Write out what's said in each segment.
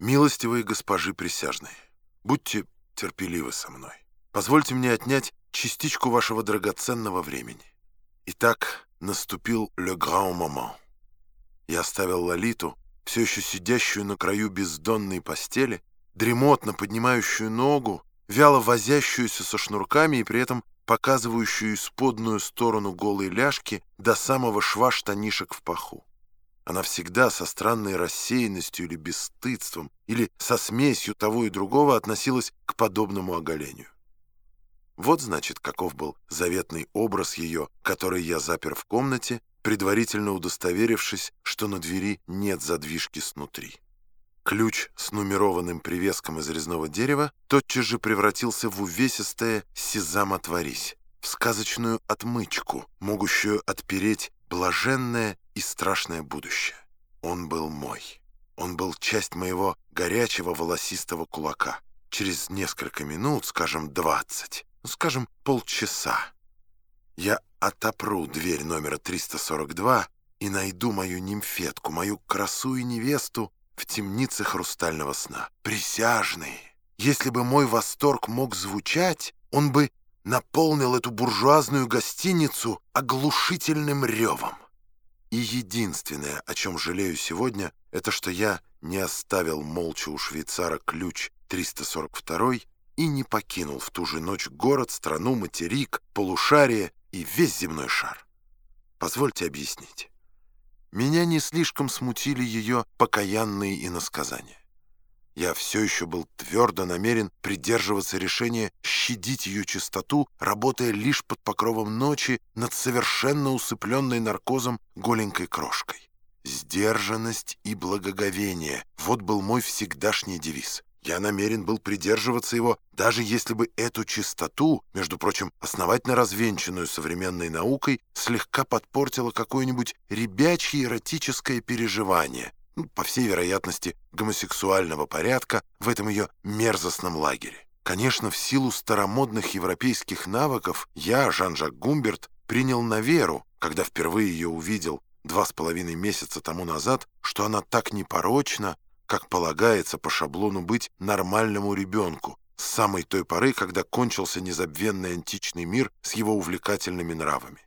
Милостивые госпожи присяжные, будьте терпеливы со мной. Позвольте мне отнять частичку вашего драгоценного времени. Итак, наступил le grand moment. Я оставил Лолиту, все еще сидящую на краю бездонной постели, дремотно поднимающую ногу, вяло возящуюся со шнурками и при этом показывающую исподную сторону голой ляжки до самого шва штанишек в паху. Она всегда со странной рассеянностью или бесстыдством, или со смесью того и другого относилась к подобному оголению. Вот, значит, каков был заветный образ ее, который я запер в комнате, предварительно удостоверившись, что на двери нет задвижки снутри. Ключ с нумерованным привеском из резного дерева тотчас же превратился в увесистое «Сезам, отворись», в сказочную отмычку, могущую отпереть блаженное и страшное будущее. Он был мой. Он был часть моего горячего волосистого кулака. Через несколько минут, скажем, двадцать, ну, скажем, полчаса, я отопру дверь номера 342 и найду мою нимфетку, мою красу и невесту в темнице хрустального сна. Присяжные! Если бы мой восторг мог звучать, он бы наполнил эту буржуазную гостиницу оглушительным ревом. И единственное, о чем жалею сегодня, это что я не оставил молча у швейцара ключ 342 и не покинул в ту же ночь город, страну, материк, полушарие и весь земной шар. Позвольте объяснить. Меня не слишком смутили ее покаянные иносказания. Я все еще был твердо намерен придерживаться решения щадить ее чистоту, работая лишь под покровом ночи над совершенно усыпленной наркозом голенькой крошкой. Сдержанность и благоговение — вот был мой всегдашний девиз. Я намерен был придерживаться его, даже если бы эту чистоту, между прочим, основательно развенчанную современной наукой, слегка подпортило какое-нибудь ребячье эротическое переживание — по всей вероятности, гомосексуального порядка в этом ее мерзостном лагере. Конечно, в силу старомодных европейских навыков я, Жан-Жак Гумберт, принял на веру, когда впервые ее увидел два с половиной месяца тому назад, что она так непорочна, как полагается по шаблону быть нормальному ребенку, с самой той поры, когда кончился незабвенный античный мир с его увлекательными нравами.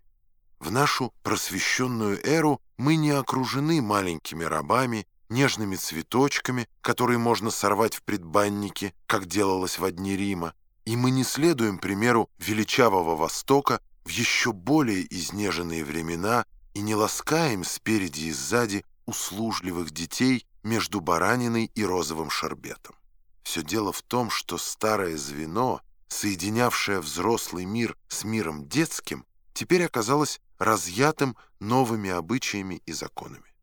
В нашу просвещенную эру мы не окружены маленькими рабами, нежными цветочками, которые можно сорвать в предбаннике, как делалось в одни Рима, и мы не следуем примеру величавого Востока в еще более изнеженные времена и не ласкаем спереди и сзади услужливых детей между бараниной и розовым шарбетом. Все дело в том, что старое звено, соединявшее взрослый мир с миром детским, теперь оказалось разъятым новыми обычаями и законами.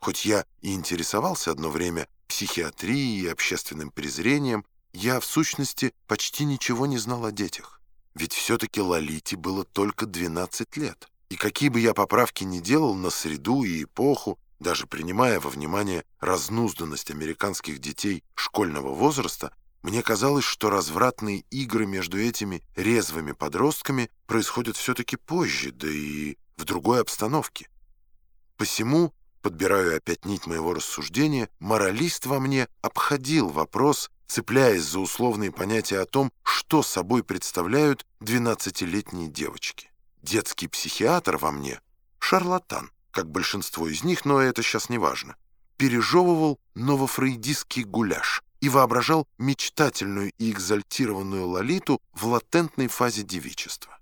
Хоть я и интересовался одно время психиатрией и общественным презрением, я, в сущности, почти ничего не знал о детях. Ведь все-таки Лолите было только 12 лет. И какие бы я поправки ни делал на среду и эпоху, даже принимая во внимание разнузданность американских детей школьного возраста, мне казалось, что развратные игры между этими резвыми подростками происходят все-таки позже, да и в другой обстановке. Посему, подбираю опять нить моего рассуждения, моралист во мне обходил вопрос, цепляясь за условные понятия о том, что собой представляют 12-летние девочки. Детский психиатр во мне — шарлатан, как большинство из них, но это сейчас не важно, пережевывал новофрейдистский гуляш, и воображал мечтательную и экзальтированную Лолиту в латентной фазе девичества.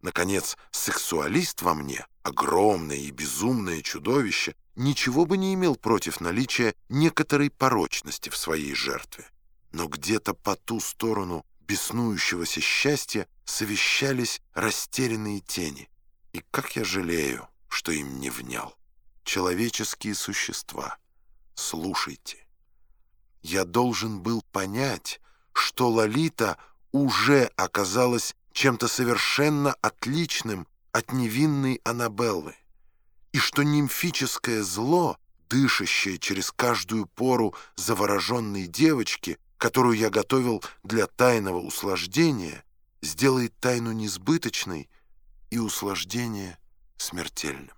Наконец, сексуалист во мне, огромное и безумное чудовище, ничего бы не имел против наличия некоторой порочности в своей жертве. Но где-то по ту сторону беснующегося счастья совещались растерянные тени. И как я жалею, что им не внял. Человеческие существа, слушайте я должен был понять, что Лолита уже оказалась чем-то совершенно отличным от невинной Аннабеллы, и что нимфическое зло, дышащее через каждую пору завороженной девочки, которую я готовил для тайного услаждения, сделает тайну несбыточной и услаждение смертельным.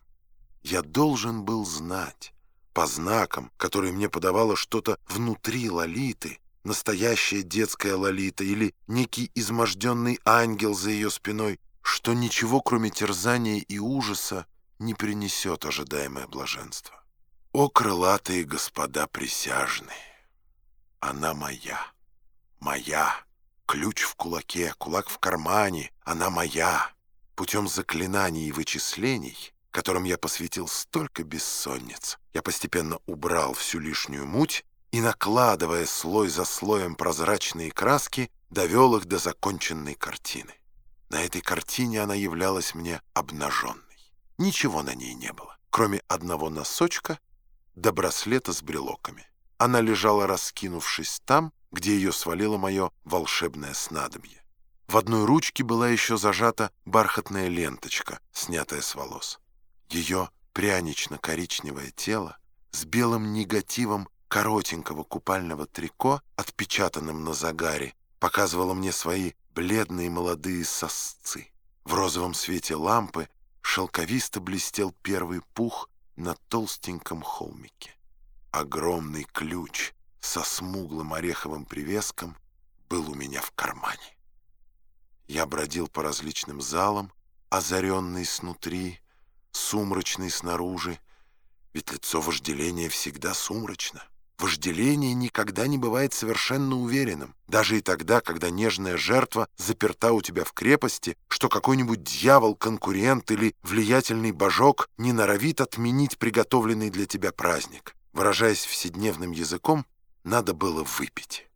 Я должен был знать, по знакам, которые мне подавало что-то внутри Лолиты, настоящая детская Лолита или некий изможденный ангел за ее спиной, что ничего, кроме терзания и ужаса, не принесет ожидаемое блаженство. О, крылатые господа присяжные! Она моя, моя, ключ в кулаке, кулак в кармане, она моя. Путем заклинаний и вычислений, которым я посвятил столько бессонниц, я постепенно убрал всю лишнюю муть и, накладывая слой за слоем прозрачные краски, довел их до законченной картины. На этой картине она являлась мне обнаженной. Ничего на ней не было, кроме одного носочка до браслета с брелоками. Она лежала, раскинувшись там, где ее свалило мое волшебное снадобье. В одной ручке была еще зажата бархатная ленточка, снятая с волос. Ее прянично-коричневое тело с белым негативом коротенького купального трико, отпечатанным на загаре, показывало мне свои бледные молодые сосцы. В розовом свете лампы шелковисто блестел первый пух на толстеньком холмике. Огромный ключ со смуглым ореховым привеском был у меня в кармане. Я бродил по различным залам, озаренный снутри, сумрачный снаружи, ведь лицо вожделения всегда сумрачно. Вожделение никогда не бывает совершенно уверенным, даже и тогда, когда нежная жертва заперта у тебя в крепости, что какой-нибудь дьявол, конкурент или влиятельный божок не норовит отменить приготовленный для тебя праздник. Выражаясь вседневным языком, надо было выпить.